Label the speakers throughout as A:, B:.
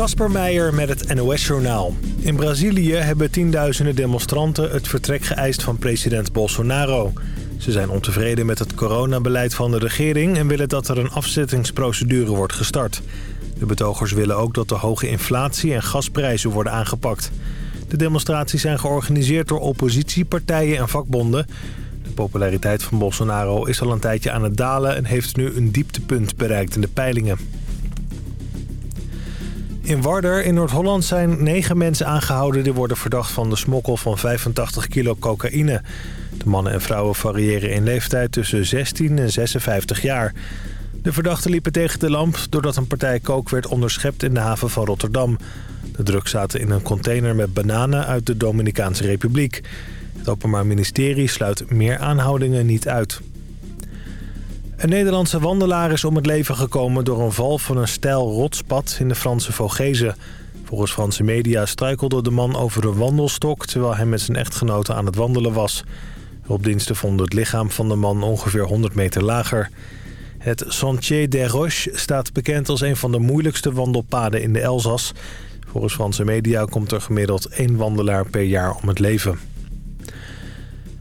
A: Kasper Meijer met het NOS-journaal. In Brazilië hebben tienduizenden demonstranten het vertrek geëist van president Bolsonaro. Ze zijn ontevreden met het coronabeleid van de regering... en willen dat er een afzettingsprocedure wordt gestart. De betogers willen ook dat de hoge inflatie en gasprijzen worden aangepakt. De demonstraties zijn georganiseerd door oppositiepartijen en vakbonden. De populariteit van Bolsonaro is al een tijdje aan het dalen... en heeft nu een dieptepunt bereikt in de peilingen. In Warder in Noord-Holland zijn negen mensen aangehouden... die worden verdacht van de smokkel van 85 kilo cocaïne. De mannen en vrouwen variëren in leeftijd tussen 16 en 56 jaar. De verdachten liepen tegen de lamp doordat een partij kook werd onderschept in de haven van Rotterdam. De drugs zaten in een container met bananen uit de Dominicaanse Republiek. Het Openbaar Ministerie sluit meer aanhoudingen niet uit. Een Nederlandse wandelaar is om het leven gekomen door een val van een steil rotspad in de Franse Vogezen. Volgens Franse media struikelde de man over een wandelstok terwijl hij met zijn echtgenote aan het wandelen was. Hulpdiensten vonden het lichaam van de man ongeveer 100 meter lager. Het Sentier des Roches staat bekend als een van de moeilijkste wandelpaden in de Elzas. Volgens Franse media komt er gemiddeld één wandelaar per jaar om het leven.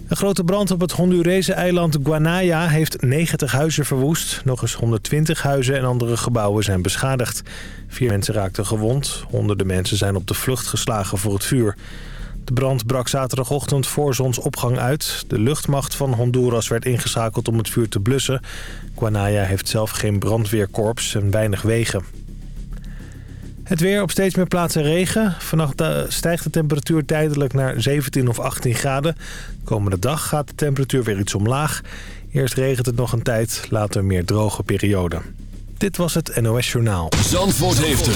A: Een grote brand op het Hondurese eiland Guanaya heeft 90 huizen verwoest. Nog eens 120 huizen en andere gebouwen zijn beschadigd. Vier mensen raakten gewond. Honderden mensen zijn op de vlucht geslagen voor het vuur. De brand brak zaterdagochtend voor zonsopgang uit. De luchtmacht van Honduras werd ingeschakeld om het vuur te blussen. Guanaya heeft zelf geen brandweerkorps en weinig wegen. Het weer op steeds meer plaatsen regen. Vannacht eh, stijgt de temperatuur tijdelijk naar 17 of 18 graden. De komende dag gaat de temperatuur weer iets omlaag. Eerst regent het nog een tijd, later meer droge periode. Dit was het NOS Journaal.
B: Zandvoort heeft het.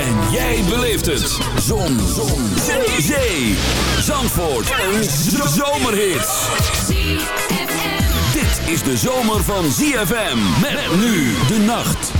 B: En jij beleeft het. Zon. Zon. Zee. Zee. Zandvoort. Een zomerhit. Dit is de zomer van ZFM. Met nu de nacht.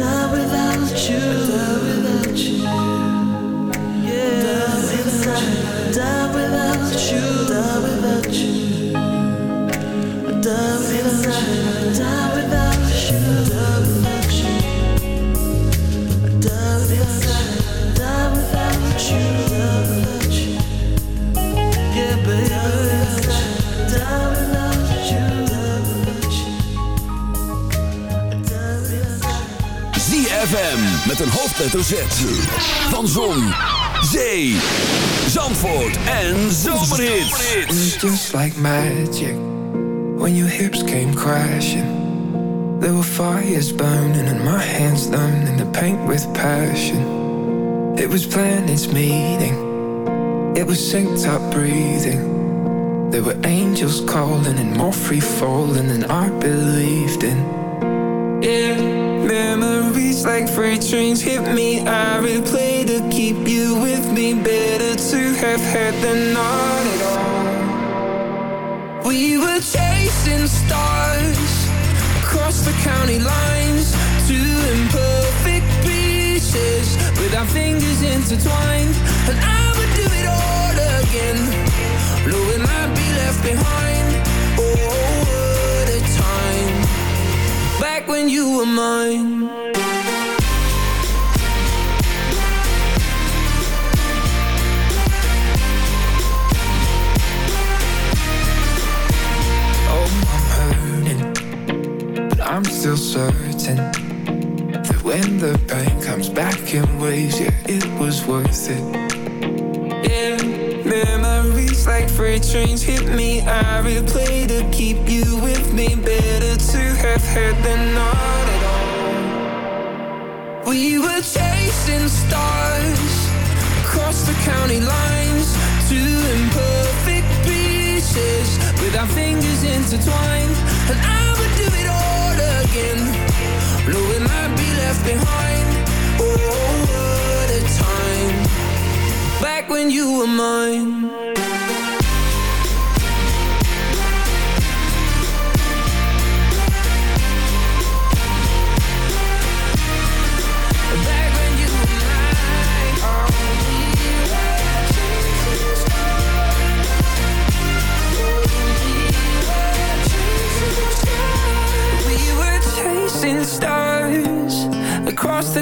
C: I will
B: hoofdletter Van Zon, Zee, Zandvoort en Zomerhits.
C: Just like magic. When your hips came crashing. There were fires burning and my hands learning to paint with passion. It was planets meeting. It was synced up breathing. There were angels calling and more free falling than I believed in. Yeah, memories like freight trains hit me. I replay to keep you with me. Better to have had than not at all. We were chasing stars Across the county lines Two imperfect pieces With our fingers intertwined. And I would do it all again Knowing I'd be left behind Back when you were mine Oh I'm still certain that when the pain comes back in waves, yeah, it was worth it. Yeah, memories like freight trains hit me, I replay to keep you with me. To had than not at all. We were chasing stars across the county lines, two imperfect pieces with our fingers intertwined. And I would do it all again, knowing I'd be left behind. Oh, what a time! Back when you were mine.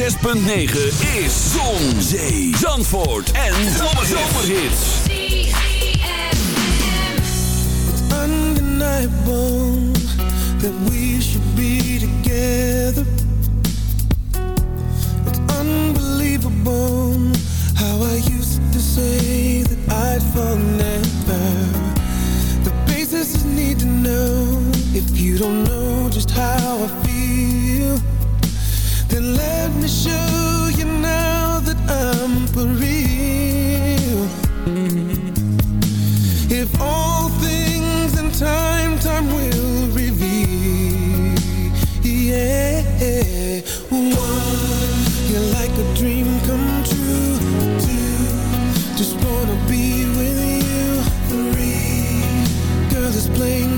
B: 106.9 is Zon, Zee, Zandvoort en Zomerhits.
D: It's undeniable that we should be together.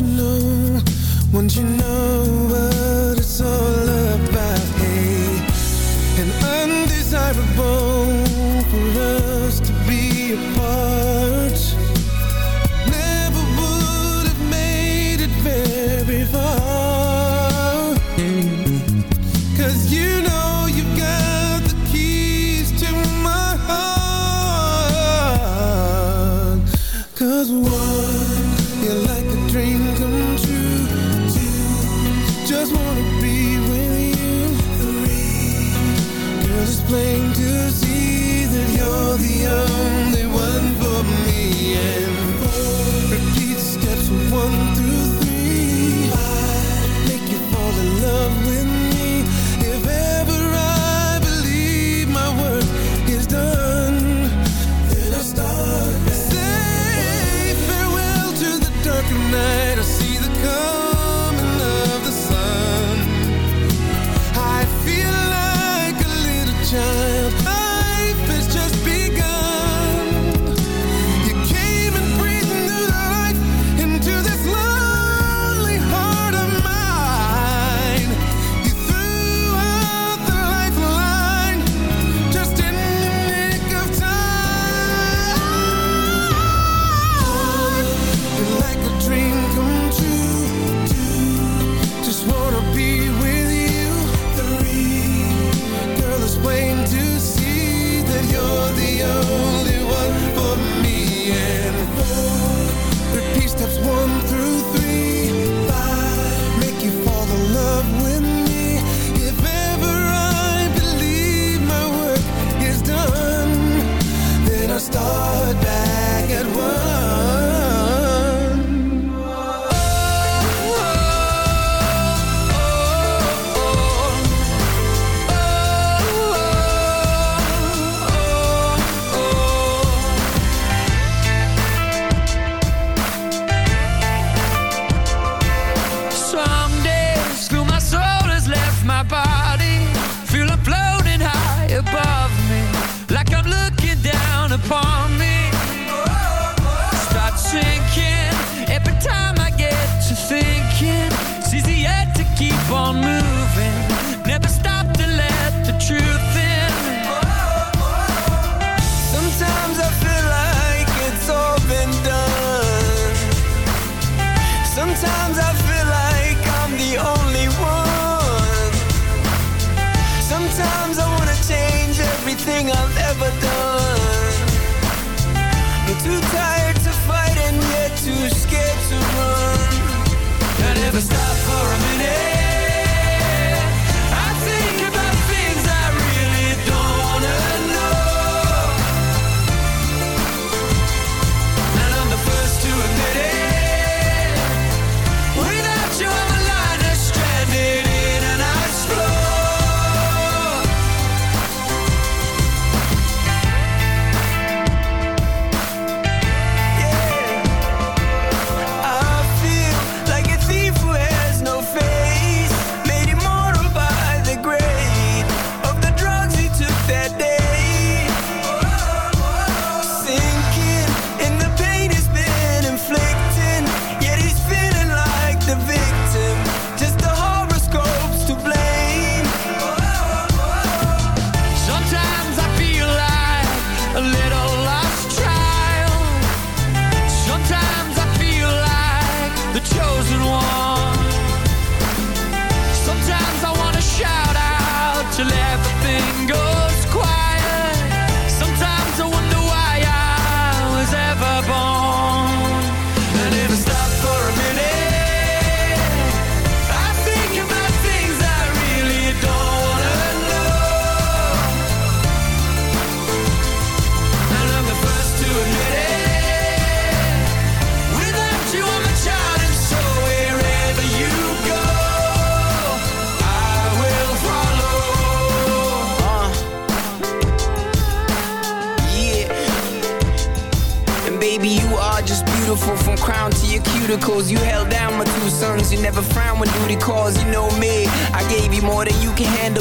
D: you know, once you know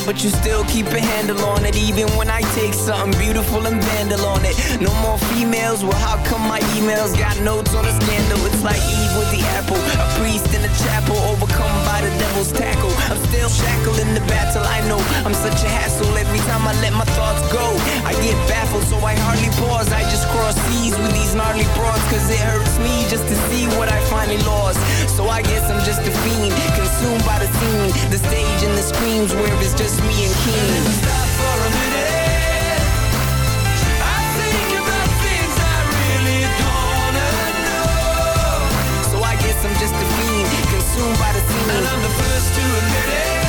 E: but you still keep a handle on it. Even when I take something beautiful and vandal on it. No more females, well, how come my emails got notes on a scandal? It's like Eve with the apple, a priest in the chapel, overcome by the devil's tackle. I'm still shackled in the battle, I know I'm such a hassle every time I let my thoughts go. I get baffled, so I hardly pause. I just cross seas with these gnarly broads, cause it hurts me just to see what I finally lost. So I guess I'm just a fiend, consumed by the scene, the stage and the screams where it's just me and King. Stop for a minute. I think about things I really don't know. So I guess I'm just a fiend, consumed by the scene, and I'm the first to admit it.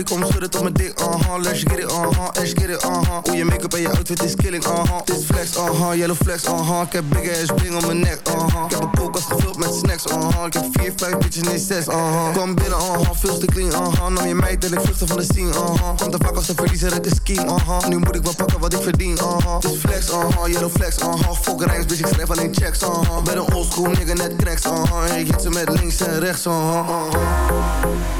F: Shorty, kom schudden tot mijn dik, uh-huh. Let's get it, uh-huh. Let's get it, uh-huh. Hoe je make-up en je outfit is killing, uh-huh. This flex, uh-huh. Yellow flex, uh-huh. Ik heb big ass bling om mijn nek, uh-huh. Ik heb een koelkast gevuld met snacks, uh-huh. Ik heb vier, vijf bitches, nee zes, uh-huh. Kom binnen, uh-huh. Veel te clean, uh-huh. Nam je meid en ik vluchtte van de scene, uh-huh. Komt te vaak als een verliezer, het is scheme, uh-huh. Nu moet ik wel pakken wat ik verdien, uh-huh. This flex, uh-huh. Yellow flex, uh-huh. Fuck rijks, bitch, ik schrijf alleen checks, uh-huh. Ben een oldschool nigga, net cracks, uh-huh. Ik hit ze met links en rechts, uh-huh.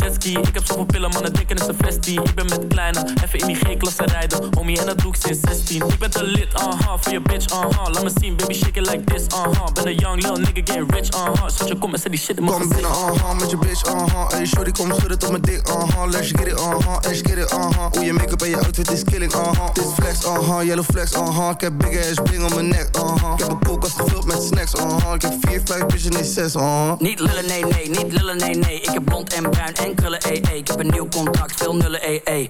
G: jetski Ik heb zoveel pillen, mannen denken is een vestie. Ik ben met kleine, even in die G-klasse rijden. Homie, en dat doe ik sinds 16 Ik ben te lit, uh-huh, voor je bitch, uh-huh Laat me zien, baby, shake it like this, uh-huh Ben een young lil nigga, getting rich, uh-huh Zet je kom en zet die shit in mijn
F: Kom binnen, uh-huh, met je bitch, uh-huh Hey shorty, kom schudden tot mijn dik, uh-huh Let's get it, uh-huh, let's get it, uh-huh Hoe je make-up en je outfit is killing, uh-huh This flex, uh-huh, yellow flex, uh-huh Ik heb big ass bling om mijn nek, uh-huh Ik heb een koelkast gevuld met snacks, uh-huh Ik heb 4, 5 bitches, nee 6, uh-huh
H: Niet lullen, nee, nee, niet lullen, nee, nee. Ik heb blond en bruin en ee, Ik heb een nieuw contract, veel nullen, ee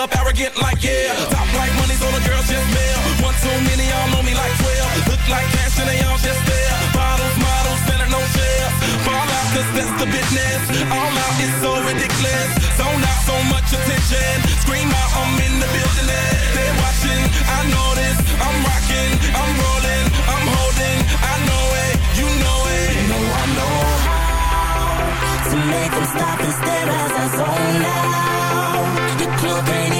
I: Club,
J: arrogant like yeah. Top like money, so the girls just mail. One too many, y'all know me like 12. Look like cash and they all just there. Bottles, models, spending no shares. Fall out, cause that's the business. All out is so ridiculous. Zone out, so much attention. Scream out, I'm in the building. They're watching, I know this. I'm rocking, I'm rolling, I'm holding. I know it, you know it.
I: You know I know how to make them stop and stare as I zone out
D: painting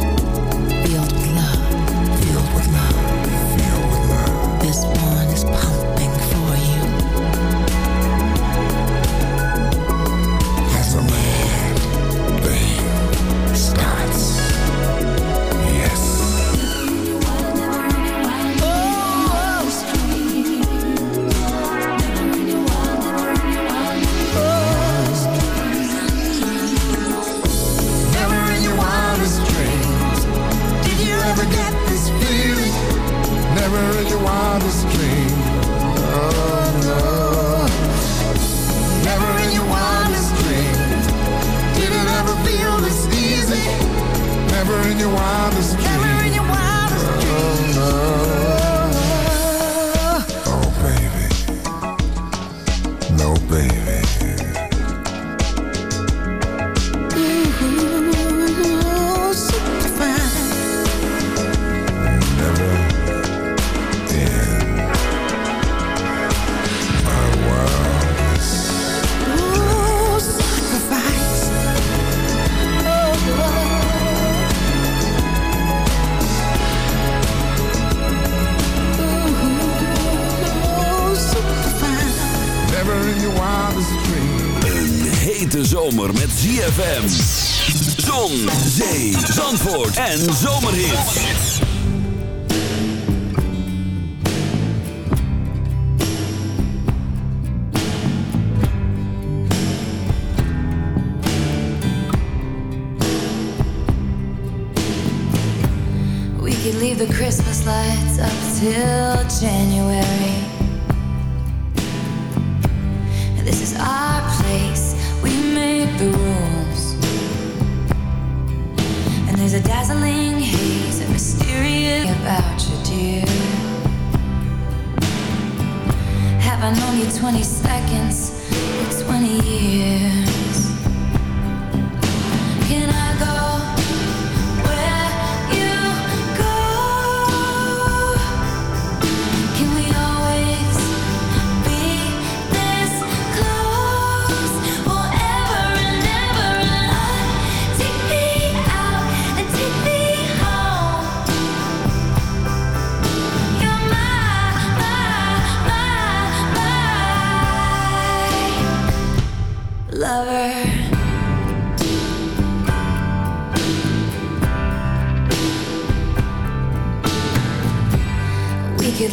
B: en zomerhits.
K: We could leave the Christmas lights up till January. This is our place. We made the rules there's a dazzling haze and mysterious about you, dear. Have I known you 20 seconds or 20 years?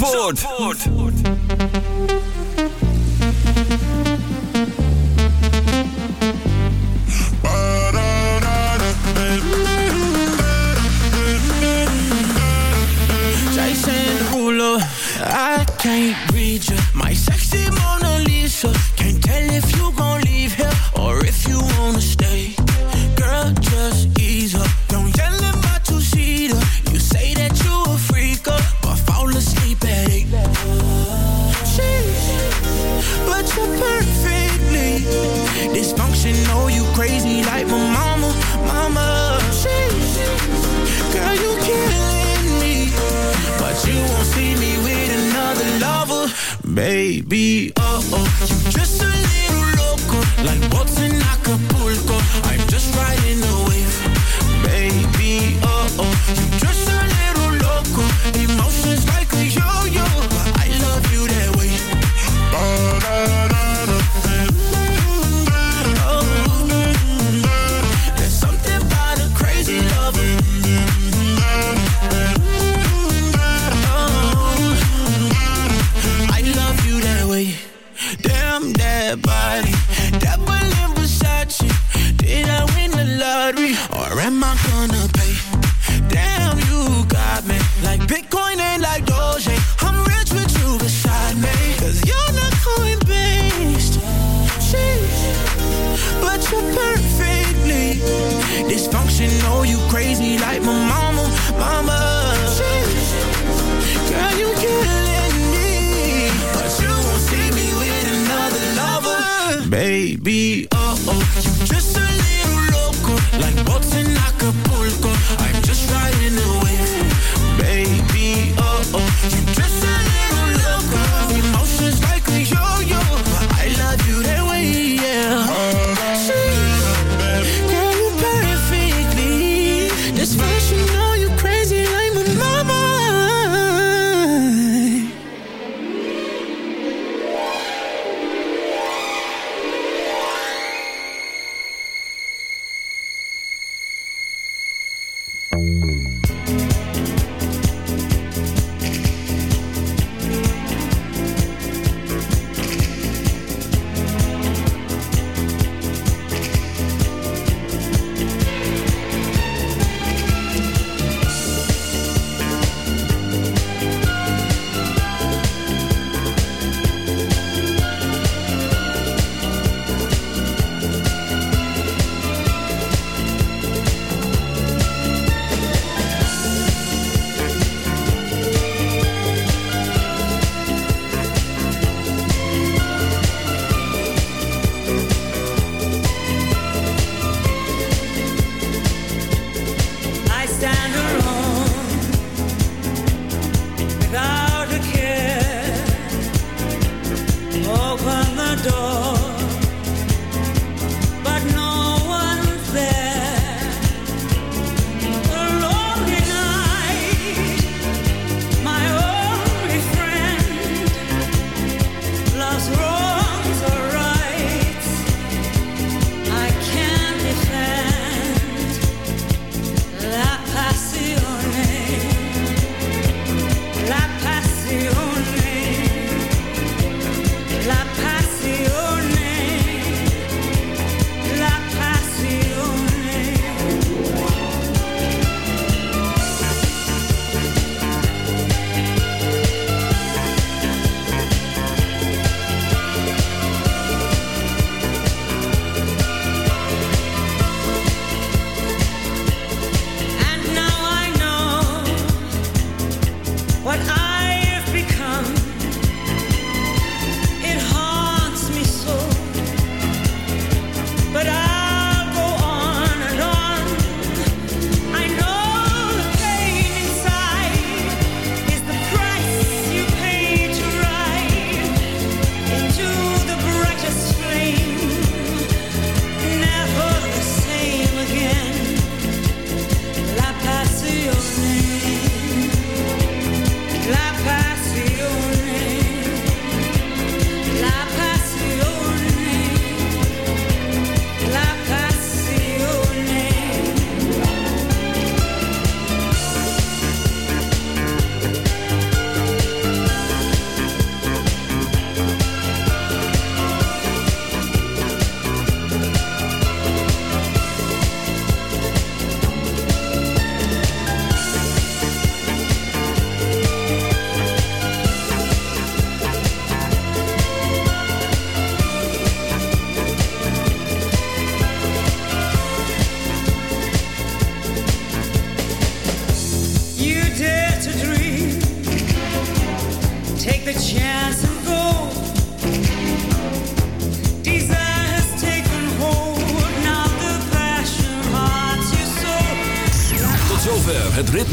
B: Zandvoort.